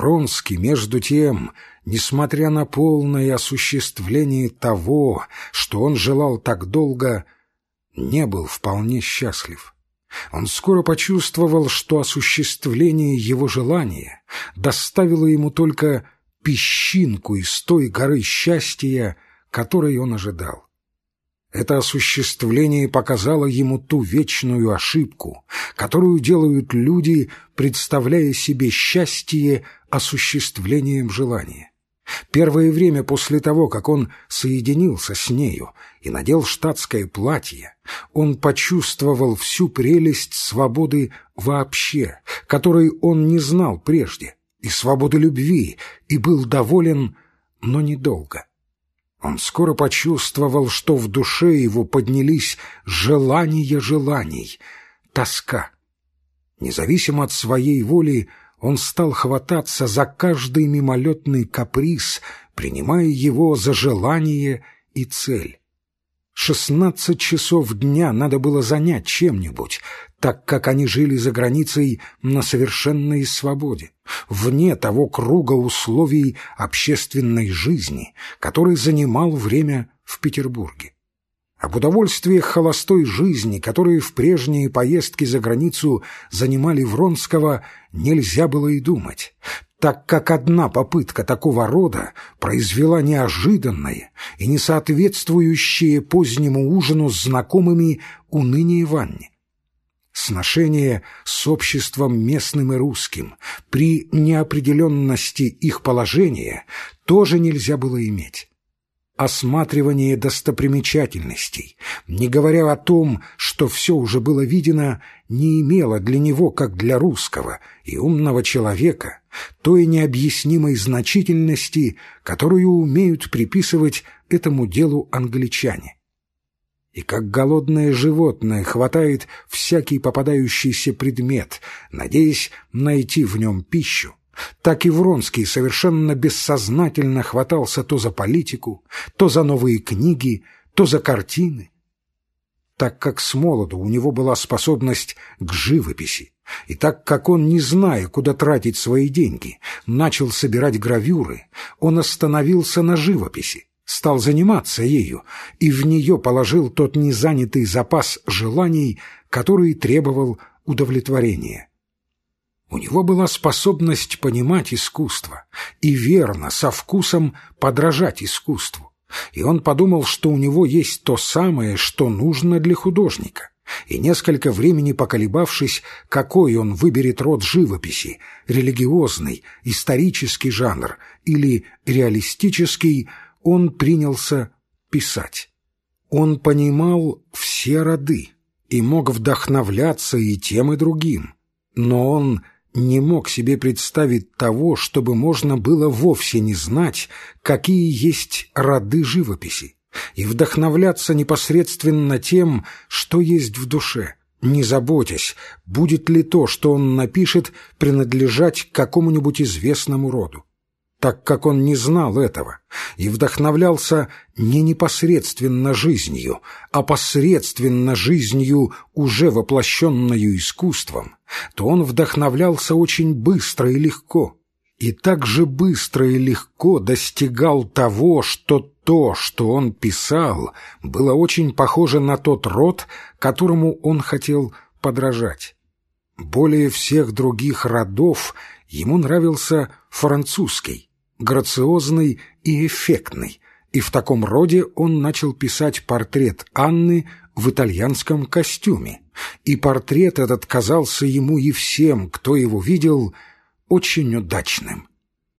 Вронский, между тем, несмотря на полное осуществление того, что он желал так долго, не был вполне счастлив. Он скоро почувствовал, что осуществление его желания доставило ему только песчинку из той горы счастья, которой он ожидал. Это осуществление показало ему ту вечную ошибку, которую делают люди, представляя себе счастье осуществлением желания. Первое время после того, как он соединился с нею и надел штатское платье, он почувствовал всю прелесть свободы вообще, которой он не знал прежде, и свободы любви, и был доволен, но недолго. Он скоро почувствовал, что в душе его поднялись желания желаний, тоска. Независимо от своей воли, он стал хвататься за каждый мимолетный каприз, принимая его за желание и цель. Шестнадцать часов дня надо было занять чем-нибудь, так как они жили за границей на совершенной свободе, вне того круга условий общественной жизни, который занимал время в Петербурге. Об удовольствиях холостой жизни, которые в прежние поездки за границу занимали Вронского, нельзя было и думать, так как одна попытка такого рода произвела неожиданное и не соответствующее позднему ужину с знакомыми уныние Ванне. Сношение с обществом местным и русским при неопределенности их положения тоже нельзя было иметь осматривание достопримечательностей, не говоря о том, что все уже было видено, не имело для него, как для русского и умного человека, той необъяснимой значительности, которую умеют приписывать этому делу англичане. И как голодное животное хватает всякий попадающийся предмет, надеясь найти в нем пищу, так и Вронский совершенно бессознательно хватался то за политику, то за новые книги, то за картины. Так как с молоду у него была способность к живописи, и так как он, не зная, куда тратить свои деньги, начал собирать гравюры, он остановился на живописи, стал заниматься ею и в нее положил тот незанятый запас желаний, который требовал удовлетворения. У него была способность понимать искусство и верно, со вкусом подражать искусству. И он подумал, что у него есть то самое, что нужно для художника. И несколько времени поколебавшись, какой он выберет род живописи – религиозный, исторический жанр или реалистический, он принялся писать. Он понимал все роды и мог вдохновляться и тем, и другим. Но он не мог себе представить того, чтобы можно было вовсе не знать, какие есть роды живописи, и вдохновляться непосредственно тем, что есть в душе, не заботясь, будет ли то, что он напишет, принадлежать какому-нибудь известному роду так как он не знал этого и вдохновлялся не непосредственно жизнью, а посредственно жизнью, уже воплощенную искусством, то он вдохновлялся очень быстро и легко, и так же быстро и легко достигал того, что то, что он писал, было очень похоже на тот род, которому он хотел подражать. Более всех других родов ему нравился французский, грациозный и эффектный, и в таком роде он начал писать портрет Анны в итальянском костюме, и портрет этот казался ему и всем, кто его видел, очень удачным.